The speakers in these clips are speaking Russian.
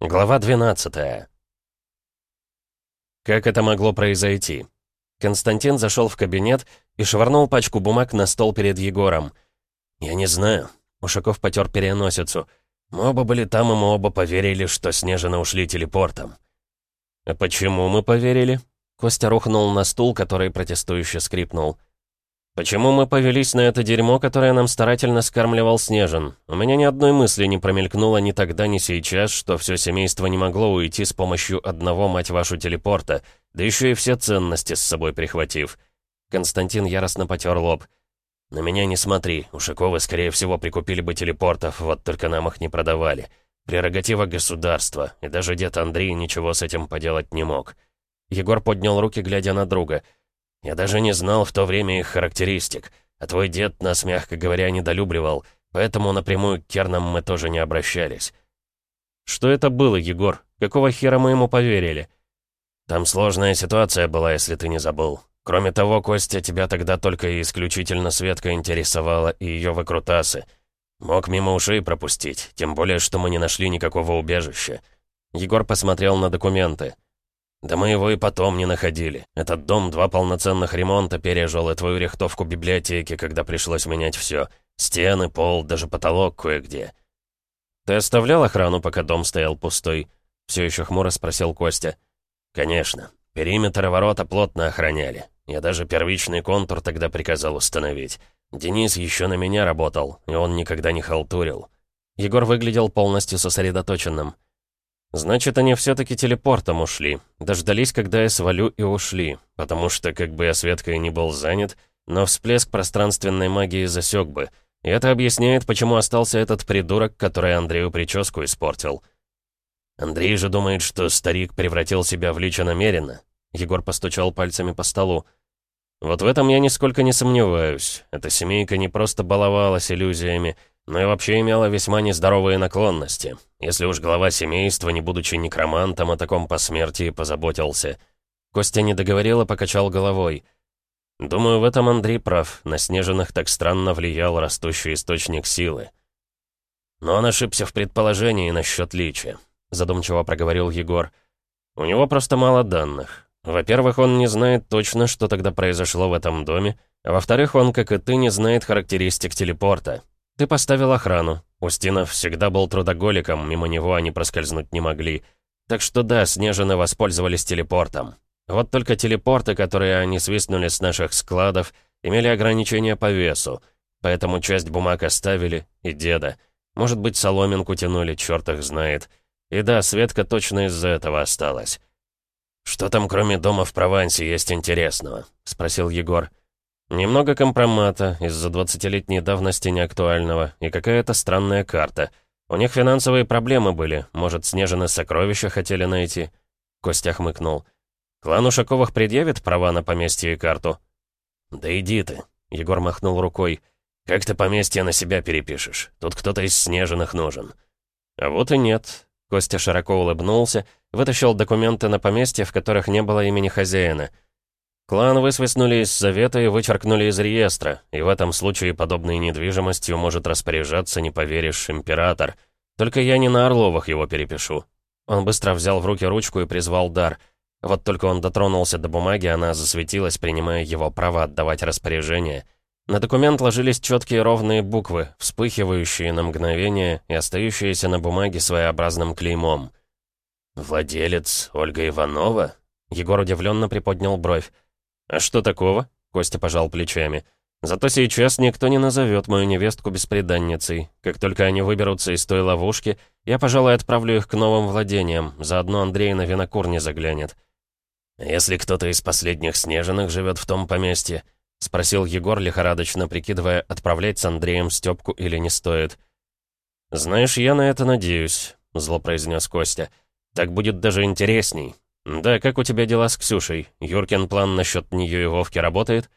Глава 12 Как это могло произойти? Константин зашел в кабинет и швырнул пачку бумаг на стол перед Егором. «Я не знаю». Ушаков потер переносицу. «Мы оба были там, и мы оба поверили, что Снежина ушли телепортом». «А почему мы поверили?» Костя рухнул на стул, который протестующе скрипнул. «Почему мы повелись на это дерьмо, которое нам старательно скармливал Снежин? У меня ни одной мысли не промелькнуло ни тогда, ни сейчас, что все семейство не могло уйти с помощью одного, мать вашу, телепорта, да еще и все ценности с собой прихватив». Константин яростно потер лоб. «На меня не смотри, Ушаковы, скорее всего, прикупили бы телепортов, вот только нам их не продавали. Прерогатива государства, и даже дед Андрей ничего с этим поделать не мог». Егор поднял руки, глядя на друга — я даже не знал в то время их характеристик, а твой дед нас, мягко говоря, недолюбливал, поэтому напрямую к Кернам мы тоже не обращались». «Что это было, Егор? Какого хера мы ему поверили?» «Там сложная ситуация была, если ты не забыл. Кроме того, Костя, тебя тогда только и исключительно Светка интересовала и ее выкрутасы. Мог мимо ушей пропустить, тем более, что мы не нашли никакого убежища». Егор посмотрел на документы. Да мы его и потом не находили. Этот дом два полноценных ремонта пережил и твою рихтовку библиотеки, когда пришлось менять все. Стены, пол, даже потолок кое-где. Ты оставлял охрану, пока дом стоял пустой? Все еще хмуро спросил Костя. Конечно. Периметр и ворота плотно охраняли. Я даже первичный контур тогда приказал установить. Денис еще на меня работал, и он никогда не халтурил. Егор выглядел полностью сосредоточенным. Значит, они все-таки телепортом ушли. Дождались, когда я свалю, и ушли. Потому что, как бы я Светкой не был занят, но всплеск пространственной магии засек бы. И это объясняет, почему остался этот придурок, который Андрею прическу испортил. Андрей же думает, что старик превратил себя в лича намеренно. Егор постучал пальцами по столу. Вот в этом я нисколько не сомневаюсь. Эта семейка не просто баловалась иллюзиями, но и вообще имела весьма нездоровые наклонности. Если уж глава семейства, не будучи некромантом, о таком посмертии позаботился. Костя не договорил и покачал головой. Думаю, в этом Андрей прав. На снежных так странно влиял растущий источник силы. Но он ошибся в предположении насчет личия, задумчиво проговорил Егор. У него просто мало данных. Во-первых, он не знает точно, что тогда произошло в этом доме, а во-вторых, он, как и ты, не знает характеристик телепорта. «Ты поставил охрану. Устинов всегда был трудоголиком, мимо него они проскользнуть не могли. Так что да, Снежины воспользовались телепортом. Вот только телепорты, которые они свистнули с наших складов, имели ограничения по весу, поэтому часть бумаг оставили, и деда. Может быть, соломинку тянули, черт их знает. И да, Светка точно из-за этого осталась. «Что там, кроме дома в Провансе, есть интересного?» — спросил Егор. Немного компромата, из-за 20-летней давности неактуального, и какая-то странная карта. У них финансовые проблемы были, может, снежные сокровища хотели найти. Костя хмыкнул. Клан Ушаковых предъявит права на поместье и карту? Да иди ты, Егор махнул рукой. Как ты поместье на себя перепишешь? Тут кто-то из снежных нужен. А вот и нет. Костя широко улыбнулся, вытащил документы на поместье, в которых не было имени хозяина — Клан высвистнули из Совета и вычеркнули из реестра, и в этом случае подобной недвижимостью может распоряжаться, не поверишь, император. Только я не на Орловых его перепишу. Он быстро взял в руки ручку и призвал дар. Вот только он дотронулся до бумаги, она засветилась, принимая его право отдавать распоряжение. На документ ложились четкие ровные буквы, вспыхивающие на мгновение и остающиеся на бумаге своеобразным клеймом. «Владелец Ольга Иванова?» Егор удивленно приподнял бровь. «А что такого?» — Костя пожал плечами. «Зато сейчас никто не назовет мою невестку беспреданницей. Как только они выберутся из той ловушки, я, пожалуй, отправлю их к новым владениям. Заодно Андрей на винокур не заглянет». «Если кто-то из последних снежных живет в том поместье?» — спросил Егор, лихорадочно прикидывая, отправлять с Андреем Степку или не стоит. «Знаешь, я на это надеюсь», — зло произнес Костя. «Так будет даже интересней. «Да, как у тебя дела с Ксюшей? Юркин план насчет нее и Вовки работает?»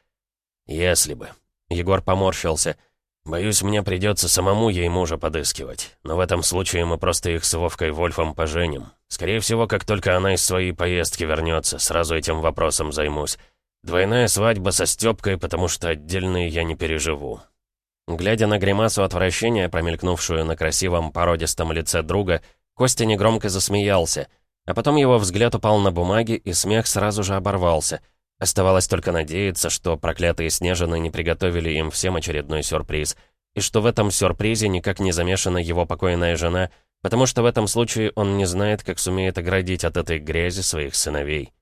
«Если бы». Егор поморщился. «Боюсь, мне придется самому ей мужа подыскивать. Но в этом случае мы просто их с Вовкой Вольфом поженим. Скорее всего, как только она из своей поездки вернется, сразу этим вопросом займусь. Двойная свадьба со Степкой, потому что отдельные я не переживу». Глядя на гримасу отвращения, промелькнувшую на красивом породистом лице друга, Костя негромко засмеялся, а потом его взгляд упал на бумаги, и смех сразу же оборвался. Оставалось только надеяться, что проклятые Снежины не приготовили им всем очередной сюрприз, и что в этом сюрпризе никак не замешана его покойная жена, потому что в этом случае он не знает, как сумеет оградить от этой грязи своих сыновей.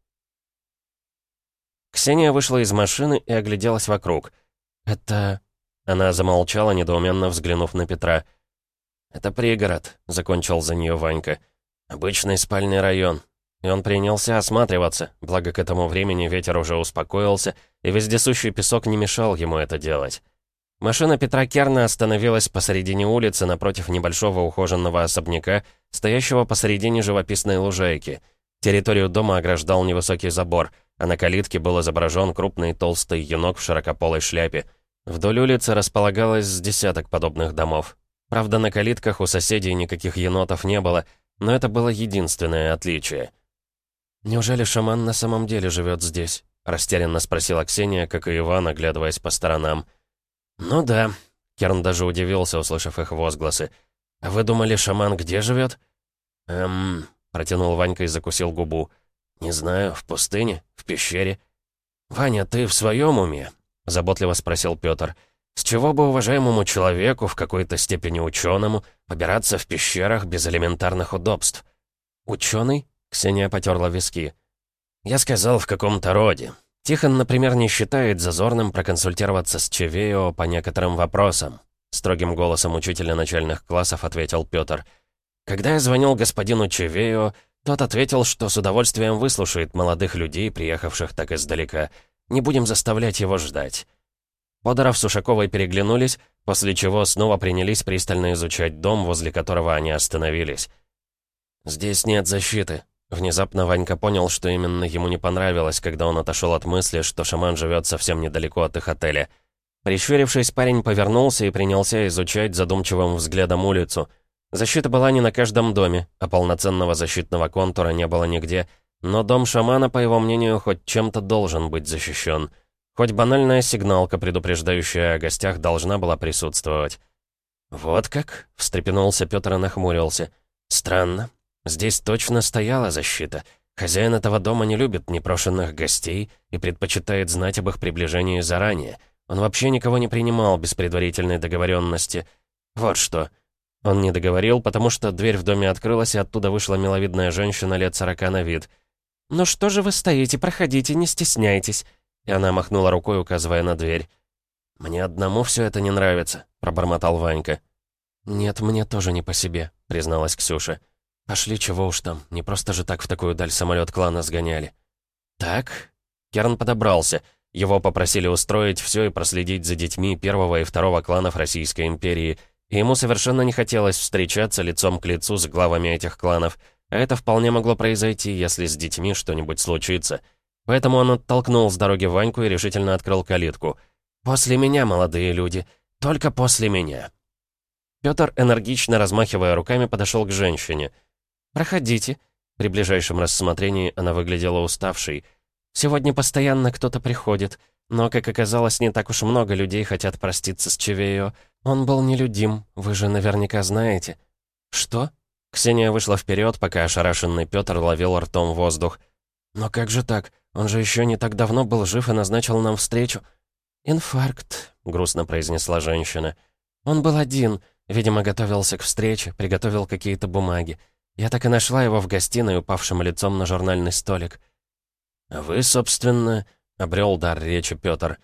Ксения вышла из машины и огляделась вокруг. «Это...» Она замолчала, недоуменно взглянув на Петра. «Это пригород», — закончил за нее Ванька. «Обычный спальный район». И он принялся осматриваться, благо к этому времени ветер уже успокоился, и вездесущий песок не мешал ему это делать. Машина Петра Керна остановилась посередине улицы напротив небольшого ухоженного особняка, стоящего посередине живописной лужайки. Территорию дома ограждал невысокий забор, а на калитке был изображен крупный толстый енот в широкополой шляпе. Вдоль улицы располагалось с десяток подобных домов. Правда, на калитках у соседей никаких енотов не было, но это было единственное отличие. «Неужели шаман на самом деле живет здесь?» — растерянно спросила Ксения, как и Иван, оглядываясь по сторонам. «Ну да», — Керн даже удивился, услышав их возгласы. «А вы думали, шаман где живет?» «Эм...» — протянул Ванька и закусил губу. «Не знаю, в пустыне, в пещере». «Ваня, ты в своем уме?» — заботливо спросил Петр. «С чего бы уважаемому человеку, в какой-то степени ученому, побираться в пещерах без элементарных удобств?» «Ученый?» — Ксения потерла виски. «Я сказал, в каком-то роде. Тихон, например, не считает зазорным проконсультироваться с Чевео по некоторым вопросам», строгим голосом учителя начальных классов ответил Петр. «Когда я звонил господину Чевео, тот ответил, что с удовольствием выслушает молодых людей, приехавших так издалека. Не будем заставлять его ждать». Подоров с Ушаковой переглянулись, после чего снова принялись пристально изучать дом, возле которого они остановились. «Здесь нет защиты», Внезапно Ванька понял, что именно ему не понравилось, когда он отошел от мысли, что шаман живет совсем недалеко от их отеля. Прищурившись, парень повернулся и принялся изучать задумчивым взглядом улицу. Защита была не на каждом доме, а полноценного защитного контура не было нигде, но дом шамана, по его мнению, хоть чем-то должен быть защищен. Хоть банальная сигналка, предупреждающая о гостях, должна была присутствовать. «Вот как?» — встрепенулся Петр и нахмурился. «Странно. Здесь точно стояла защита. Хозяин этого дома не любит непрошенных гостей и предпочитает знать об их приближении заранее. Он вообще никого не принимал без предварительной договоренности. Вот что. Он не договорил, потому что дверь в доме открылась, и оттуда вышла миловидная женщина лет сорока на вид. «Ну что же вы стоите? Проходите, не стесняйтесь». И она махнула рукой, указывая на дверь. «Мне одному все это не нравится», — пробормотал Ванька. «Нет, мне тоже не по себе», — призналась Ксюша. «Пошли, чего уж там, не просто же так в такую даль самолет клана сгоняли». «Так?» Керн подобрался. Его попросили устроить все и проследить за детьми первого и второго кланов Российской империи, и ему совершенно не хотелось встречаться лицом к лицу с главами этих кланов, а это вполне могло произойти, если с детьми что-нибудь случится. Поэтому он оттолкнул с дороги Ваньку и решительно открыл калитку. «После меня, молодые люди, только после меня». Пётр, энергично размахивая руками, подошел к женщине — «Проходите». При ближайшем рассмотрении она выглядела уставшей. «Сегодня постоянно кто-то приходит, но, как оказалось, не так уж много людей хотят проститься с Чевео. Он был нелюдим, вы же наверняка знаете». «Что?» Ксения вышла вперед, пока ошарашенный Петр ловил ртом воздух. «Но как же так? Он же еще не так давно был жив и назначил нам встречу». «Инфаркт», — грустно произнесла женщина. «Он был один, видимо, готовился к встрече, приготовил какие-то бумаги. Я так и нашла его в гостиной, упавшим лицом на журнальный столик. «Вы, собственно...» — обрел дар речи Пётр.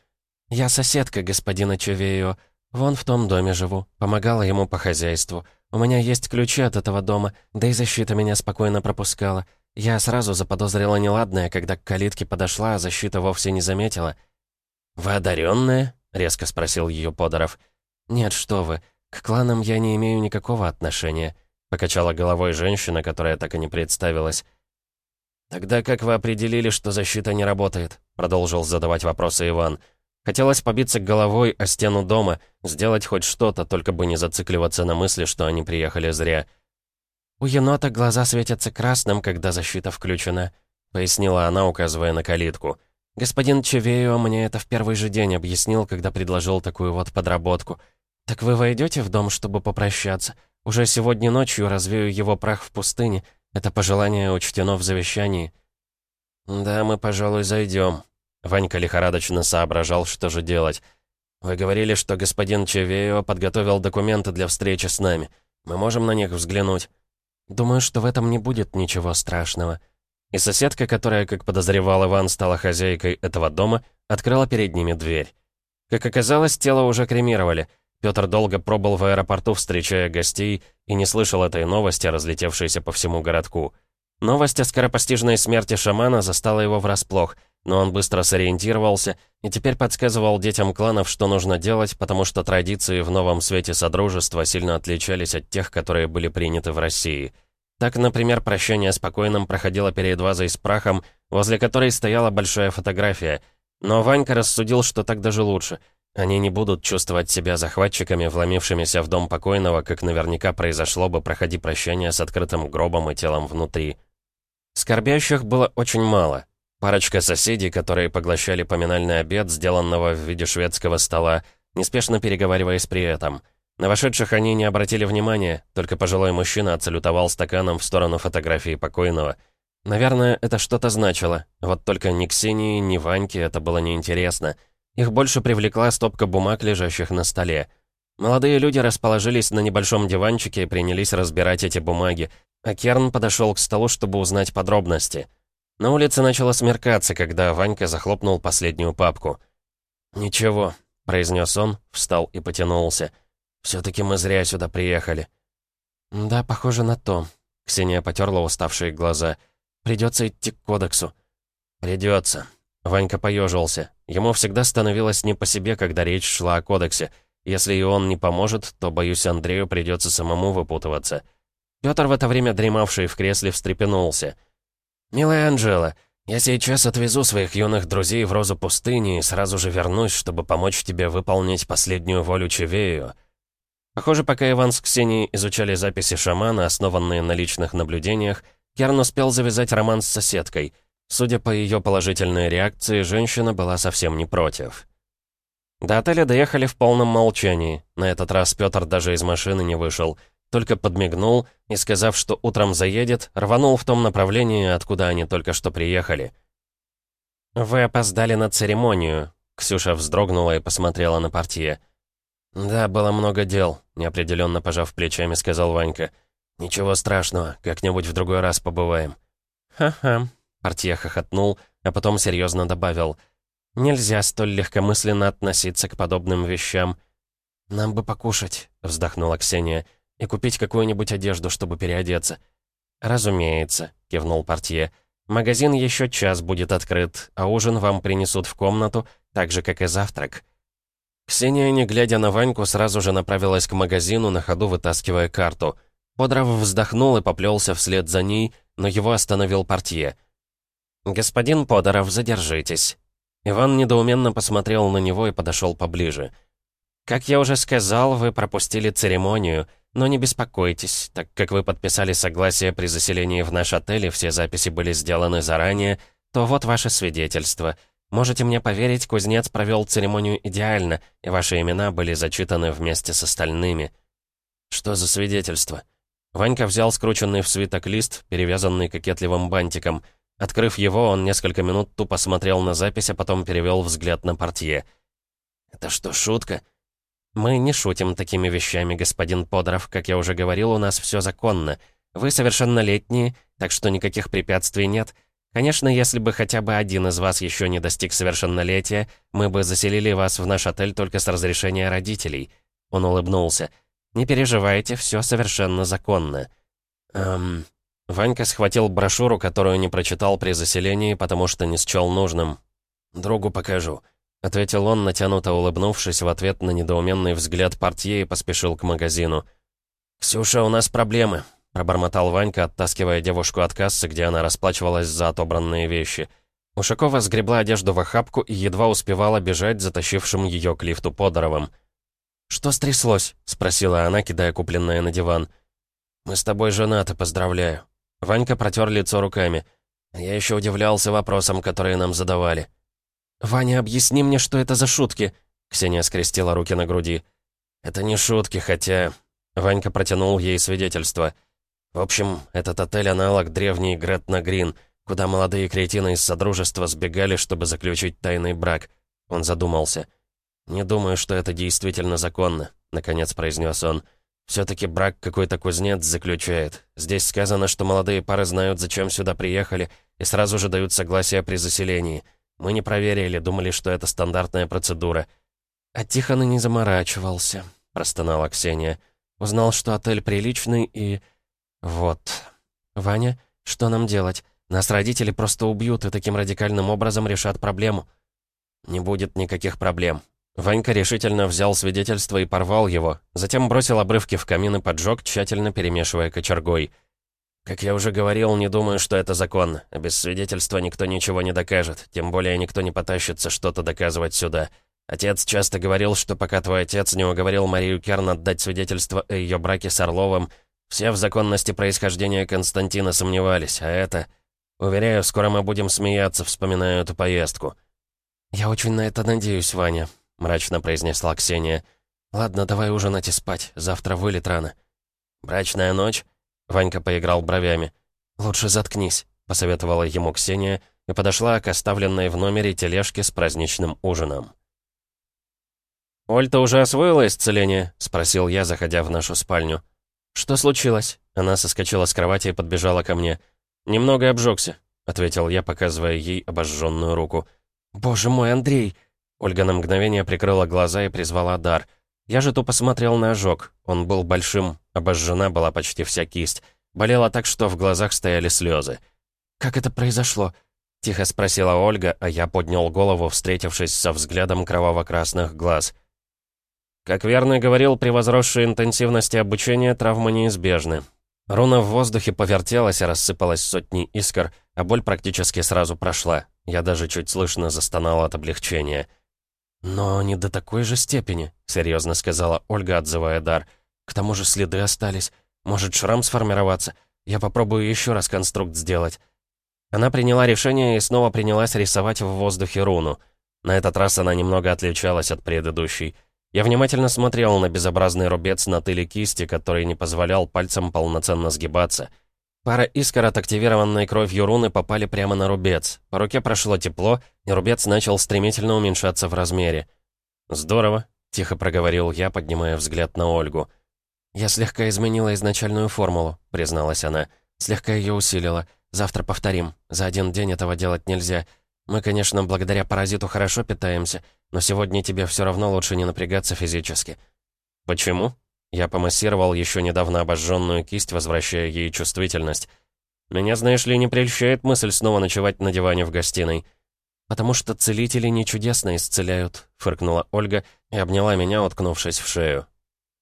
«Я соседка господина Чевею. Вон в том доме живу. Помогала ему по хозяйству. У меня есть ключи от этого дома, да и защита меня спокойно пропускала. Я сразу заподозрила неладное, когда к калитке подошла, а защита вовсе не заметила». «Вы одаренная?» — резко спросил ее Подоров. «Нет, что вы. К кланам я не имею никакого отношения». Покачала головой женщина, которая так и не представилась. «Тогда как вы определили, что защита не работает?» Продолжил задавать вопросы Иван. Хотелось побиться головой о стену дома, сделать хоть что-то, только бы не зацикливаться на мысли, что они приехали зря. «У енота глаза светятся красным, когда защита включена», пояснила она, указывая на калитку. «Господин Чевео мне это в первый же день объяснил, когда предложил такую вот подработку. Так вы войдете в дом, чтобы попрощаться? Уже сегодня ночью развею его прах в пустыне. Это пожелание учтено в завещании». «Да, мы, пожалуй, зайдем. Ванька лихорадочно соображал, что же делать. «Вы говорили, что господин Чевео подготовил документы для встречи с нами. Мы можем на них взглянуть?» «Думаю, что в этом не будет ничего страшного». И соседка, которая, как подозревал Иван, стала хозяйкой этого дома, открыла перед ними дверь. Как оказалось, тело уже кремировали. Пётр долго пробыл в аэропорту, встречая гостей, и не слышал этой новости, разлетевшейся по всему городку. Новость о скоропостижной смерти шамана застала его врасплох — но он быстро сориентировался и теперь подсказывал детям кланов, что нужно делать, потому что традиции в новом свете Содружества сильно отличались от тех, которые были приняты в России. Так, например, прощание с покойным проходило перед вазой с прахом, возле которой стояла большая фотография. Но Ванька рассудил, что так даже лучше. Они не будут чувствовать себя захватчиками, вломившимися в дом покойного, как наверняка произошло бы, проходи прощание с открытым гробом и телом внутри. Скорбящих было очень мало — Парочка соседей, которые поглощали поминальный обед, сделанного в виде шведского стола, неспешно переговариваясь при этом. На вошедших они не обратили внимания, только пожилой мужчина отсалютовал стаканом в сторону фотографии покойного. Наверное, это что-то значило, вот только ни Ксении, ни Ваньке это было неинтересно. Их больше привлекла стопка бумаг, лежащих на столе. Молодые люди расположились на небольшом диванчике и принялись разбирать эти бумаги, а Керн подошел к столу, чтобы узнать подробности — на улице начало смеркаться, когда Ванька захлопнул последнюю папку. «Ничего», — произнес он, встал и потянулся. «Все-таки мы зря сюда приехали». «Да, похоже на то», — Ксения потерла уставшие глаза. «Придется идти к кодексу». «Придется». Ванька поежился. Ему всегда становилось не по себе, когда речь шла о кодексе. Если и он не поможет, то, боюсь, Андрею придется самому выпутываться. Пётр в это время дремавший в кресле встрепенулся — «Милая Анжела, я сейчас отвезу своих юных друзей в Розу пустыни и сразу же вернусь, чтобы помочь тебе выполнить последнюю волю Чевею». Похоже, пока Иван с Ксенией изучали записи шамана, основанные на личных наблюдениях, Керн успел завязать роман с соседкой. Судя по ее положительной реакции, женщина была совсем не против. До отеля доехали в полном молчании. На этот раз Пётр даже из машины не вышел — только подмигнул и, сказав, что утром заедет, рванул в том направлении, откуда они только что приехали. «Вы опоздали на церемонию», — Ксюша вздрогнула и посмотрела на портье. «Да, было много дел», — неопределенно пожав плечами, сказал Ванька. «Ничего страшного, как-нибудь в другой раз побываем». «Ха-ха», — портье хохотнул, а потом серьезно добавил. «Нельзя столь легкомысленно относиться к подобным вещам». «Нам бы покушать», — вздохнула Ксения и купить какую-нибудь одежду, чтобы переодеться». «Разумеется», — кивнул портье. «Магазин еще час будет открыт, а ужин вам принесут в комнату, так же, как и завтрак». Ксения, не глядя на Ваньку, сразу же направилась к магазину, на ходу вытаскивая карту. Подров вздохнул и поплелся вслед за ней, но его остановил портье. «Господин Подоров, задержитесь». Иван недоуменно посмотрел на него и подошел поближе. «Как я уже сказал, вы пропустили церемонию». Но не беспокойтесь, так как вы подписали согласие при заселении в наш отель, и все записи были сделаны заранее, то вот ваше свидетельство. Можете мне поверить, кузнец провел церемонию идеально, и ваши имена были зачитаны вместе с остальными. Что за свидетельство? Ванька взял скрученный в свиток лист, перевязанный кокетливым бантиком. Открыв его, он несколько минут тупо смотрел на запись, а потом перевел взгляд на портье. «Это что, шутка?» «Мы не шутим такими вещами, господин Подоров. Как я уже говорил, у нас все законно. Вы совершеннолетние, так что никаких препятствий нет. Конечно, если бы хотя бы один из вас еще не достиг совершеннолетия, мы бы заселили вас в наш отель только с разрешения родителей». Он улыбнулся. «Не переживайте, все совершенно законно». «Эм...» Ванька схватил брошюру, которую не прочитал при заселении, потому что не счел нужным. «Другу покажу». — ответил он, натянуто улыбнувшись в ответ на недоуменный взгляд портье и поспешил к магазину. «Ксюша, у нас проблемы», — пробормотал Ванька, оттаскивая девушку от кассы, где она расплачивалась за отобранные вещи. Ушакова сгребла одежду в охапку и едва успевала бежать, затащившим ее к лифту Подоровым. «Что стряслось?» — спросила она, кидая купленное на диван. «Мы с тобой женаты, поздравляю». Ванька протер лицо руками. Я еще удивлялся вопросам, которые нам задавали. «Ваня, объясни мне, что это за шутки?» Ксения скрестила руки на груди. «Это не шутки, хотя...» Ванька протянул ей свидетельство. «В общем, этот отель — аналог древний Гретна Грин, куда молодые кретины из Содружества сбегали, чтобы заключить тайный брак». Он задумался. «Не думаю, что это действительно законно», — наконец произнес он. «Все-таки брак какой-то кузнец заключает. Здесь сказано, что молодые пары знают, зачем сюда приехали, и сразу же дают согласие при заселении. Мы не проверили, думали, что это стандартная процедура». «А Тихон и не заморачивался», — простонала Ксения. «Узнал, что отель приличный и...» «Вот. Ваня, что нам делать? Нас родители просто убьют и таким радикальным образом решат проблему». «Не будет никаких проблем». Ванька решительно взял свидетельство и порвал его, затем бросил обрывки в камин и поджег, тщательно перемешивая кочергой. «Как я уже говорил, не думаю, что это закон. Без свидетельства никто ничего не докажет, тем более никто не потащится что-то доказывать сюда. Отец часто говорил, что пока твой отец не уговорил Марию Керн отдать свидетельство о ее браке с Орловым, все в законности происхождения Константина сомневались, а это... Уверяю, скоро мы будем смеяться, вспоминая эту поездку». «Я очень на это надеюсь, Ваня», — мрачно произнесла Ксения. «Ладно, давай ужинать и спать, завтра вылет рано». «Брачная ночь?» — Ванька поиграл бровями. «Лучше заткнись», — посоветовала ему Ксения и подошла к оставленной в номере тележке с праздничным ужином. «Оль-то уже освоила исцеление?» — спросил я, заходя в нашу спальню. «Что случилось?» Она соскочила с кровати и подбежала ко мне. «Немного обжегся», — ответил я, показывая ей обожженную руку. «Боже мой, Андрей!» Ольга на мгновение прикрыла глаза и призвала дар. Я же тупо смотрел на ожог. Он был большим, обожжена была почти вся кисть. Болела так, что в глазах стояли слезы. «Как это произошло?» — тихо спросила Ольга, а я поднял голову, встретившись со взглядом кроваво-красных глаз. Как верно говорил, при возросшей интенсивности обучения травмы неизбежны. Руна в воздухе повертелась и рассыпалась сотни искр, а боль практически сразу прошла. Я даже чуть слышно застонал от облегчения. «Но не до такой же степени», — серьезно сказала Ольга, отзывая дар. «К тому же следы остались. Может, шрам сформироваться? Я попробую еще раз конструкт сделать». Она приняла решение и снова принялась рисовать в воздухе руну. На этот раз она немного отличалась от предыдущей — я внимательно смотрел на безобразный рубец на тыле кисти, который не позволял пальцам полноценно сгибаться. Пара искр от активированной кровью руны попали прямо на рубец. По руке прошло тепло, и рубец начал стремительно уменьшаться в размере. «Здорово», — тихо проговорил я, поднимая взгляд на Ольгу. «Я слегка изменила изначальную формулу», — призналась она. «Слегка ее усилила. Завтра повторим. За один день этого делать нельзя. Мы, конечно, благодаря паразиту хорошо питаемся, но сегодня тебе все равно лучше не напрягаться физически». «Почему?» Я помассировал еще недавно обожженную кисть, возвращая ей чувствительность. «Меня, знаешь ли, не прельщает мысль снова ночевать на диване в гостиной». «Потому что целители не чудесно исцеляют», — фыркнула Ольга и обняла меня, уткнувшись в шею.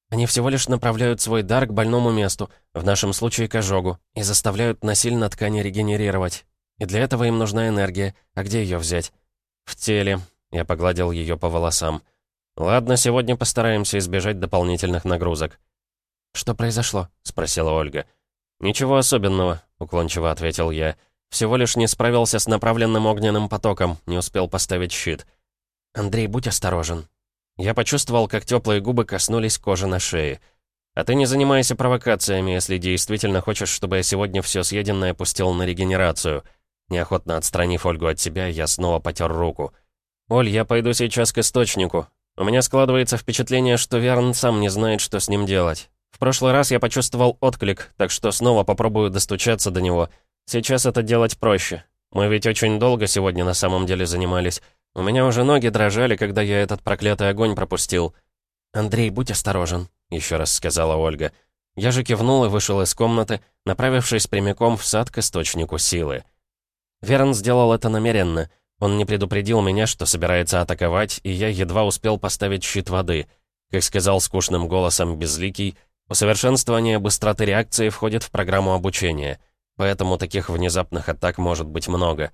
«Они всего лишь направляют свой дар к больному месту, в нашем случае к ожогу, и заставляют насильно ткани регенерировать. И для этого им нужна энергия. А где ее взять?» «В теле», я погладил ее по волосам. «Ладно, сегодня постараемся избежать дополнительных нагрузок». «Что произошло?» — спросила Ольга. «Ничего особенного», — уклончиво ответил я. «Всего лишь не справился с направленным огненным потоком, не успел поставить щит». «Андрей, будь осторожен». Я почувствовал, как теплые губы коснулись кожи на шее. «А ты не занимайся провокациями, если действительно хочешь, чтобы я сегодня все съеденное пустил на регенерацию». Неохотно отстранив Ольгу от себя, я снова потер руку. «Оль, я пойду сейчас к источнику. У меня складывается впечатление, что Верн сам не знает, что с ним делать. В прошлый раз я почувствовал отклик, так что снова попробую достучаться до него. Сейчас это делать проще. Мы ведь очень долго сегодня на самом деле занимались. У меня уже ноги дрожали, когда я этот проклятый огонь пропустил». «Андрей, будь осторожен», — еще раз сказала Ольга. Я же кивнул и вышел из комнаты, направившись прямиком в сад к источнику силы. Верн сделал это намеренно — он не предупредил меня, что собирается атаковать, и я едва успел поставить щит воды. Как сказал скучным голосом Безликий, усовершенствование быстроты реакции входит в программу обучения, поэтому таких внезапных атак может быть много.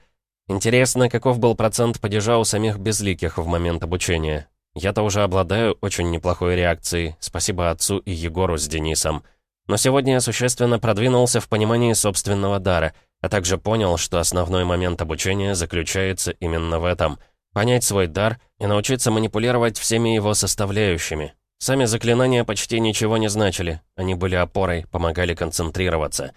Интересно, каков был процент падежа у самих Безликих в момент обучения? Я-то уже обладаю очень неплохой реакцией, спасибо отцу и Егору с Денисом. Но сегодня я существенно продвинулся в понимании собственного дара — а также понял, что основной момент обучения заключается именно в этом — понять свой дар и научиться манипулировать всеми его составляющими. Сами заклинания почти ничего не значили. Они были опорой, помогали концентрироваться.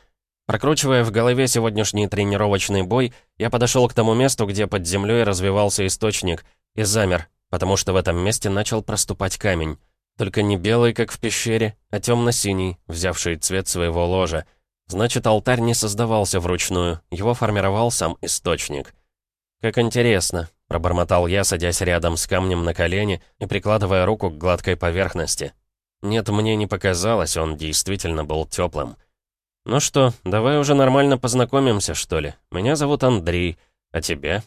Прокручивая в голове сегодняшний тренировочный бой, я подошел к тому месту, где под землей развивался источник, и замер, потому что в этом месте начал проступать камень. Только не белый, как в пещере, а темно-синий, взявший цвет своего ложа. Значит, алтарь не создавался вручную, его формировал сам источник. Как интересно, Пробормотал я, садясь рядом с камнем на колени и прикладывая руку к гладкой поверхности. Нет, мне не показалось, он действительно был теплым. «Ну что, давай уже нормально познакомимся, что ли? Меня зовут Андрей, а тебя?»